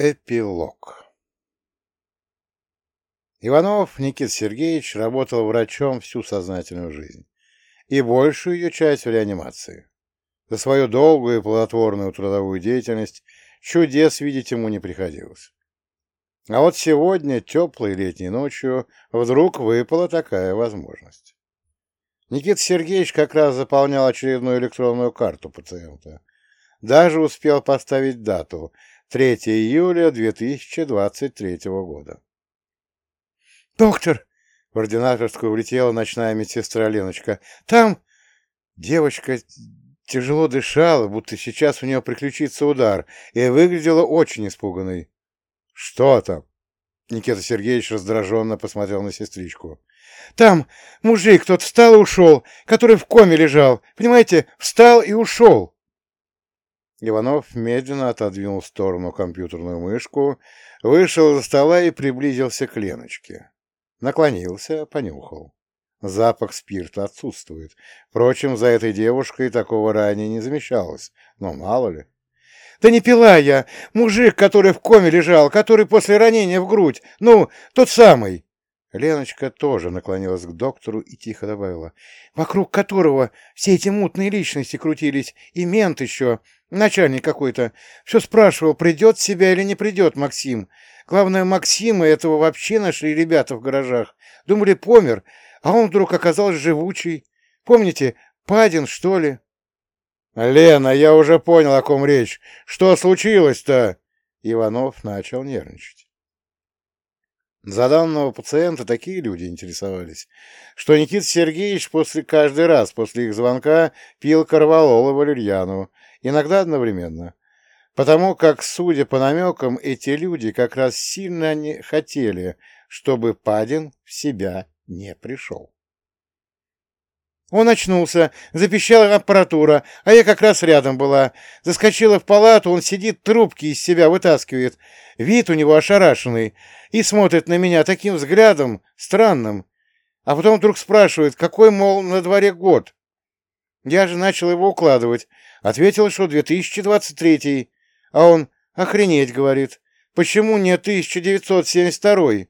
Эпилог Иванов Никит Сергеевич работал врачом всю сознательную жизнь и большую ее часть в реанимации. За свою долгую и плодотворную трудовую деятельность чудес видеть ему не приходилось. А вот сегодня, теплой летней ночью, вдруг выпала такая возможность. Никита Сергеевич как раз заполнял очередную электронную карту пациента. Даже успел поставить дату 3 июля 2023 года. «Доктор!» — в ординаторскую влетела ночная медсестра Леночка. «Там...» Девочка тяжело дышала, будто сейчас у нее приключится удар, и выглядела очень испуганной. «Что там?» Никита Сергеевич раздраженно посмотрел на сестричку. «Там мужик тот встал и ушел, который в коме лежал. Понимаете, встал и ушел!» Иванов медленно отодвинул в сторону компьютерную мышку, вышел за стола и приблизился к Леночке. Наклонился, понюхал. Запах спирта отсутствует. Впрочем, за этой девушкой такого ранее не замечалось. Но мало ли. «Да не пила я! Мужик, который в коме лежал, который после ранения в грудь! Ну, тот самый!» Леночка тоже наклонилась к доктору и тихо добавила. «Вокруг которого все эти мутные личности крутились, и мент еще, начальник какой-то, все спрашивал, придет себя или не придет Максим. Главное, Максима этого вообще нашли ребята в гаражах. Думали, помер, а он вдруг оказался живучий. Помните, Падин, что ли?» «Лена, я уже понял, о ком речь. Что случилось-то?» Иванов начал нервничать. За данного пациента такие люди интересовались, что Никита Сергеевич после каждый раз после их звонка пил корвалол и валерьяну, иногда одновременно, потому как, судя по намекам, эти люди как раз сильно не хотели, чтобы Падин в себя не пришел. Он очнулся, запищала аппаратура, а я как раз рядом была. Заскочила в палату, он сидит, трубки из себя вытаскивает. Вид у него ошарашенный и смотрит на меня таким взглядом странным. А потом вдруг спрашивает, какой, мол, на дворе год. Я же начал его укладывать. Ответил, что 2023. А он, охренеть, говорит. Почему не 1972?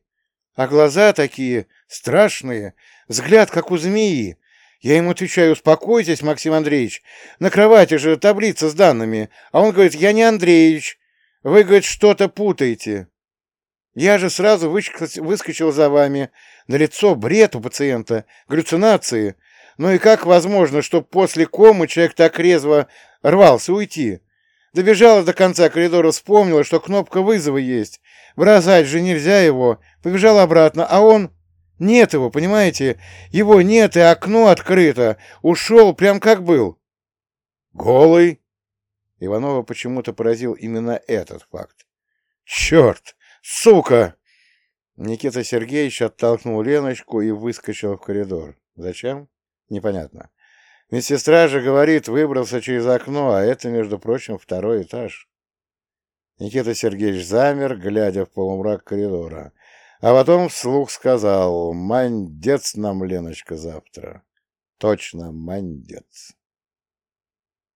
А глаза такие страшные, взгляд, как у змеи. Я ему отвечаю, успокойтесь, Максим Андреевич, на кровати же таблица с данными. А он говорит, я не Андреевич, вы, говорит, что-то путаете. Я же сразу выскочил за вами. На лицо бред у пациента, галлюцинации. Ну и как возможно, что после комы человек так резво рвался уйти? Добежала до конца коридора, вспомнила, что кнопка вызова есть. Бросать же нельзя его. Побежала обратно, а он... Нет его, понимаете? Его нет, и окно открыто. Ушел прям как был. Голый? Иванова почему-то поразил именно этот факт. Черт! Сука! Никита Сергеевич оттолкнул Леночку и выскочил в коридор. Зачем? Непонятно. Медсестра же говорит, выбрался через окно, а это, между прочим, второй этаж. Никита Сергеевич замер, глядя в полумрак коридора. А потом вслух сказал, «Мандец нам, Леночка, завтра». Точно, мандец.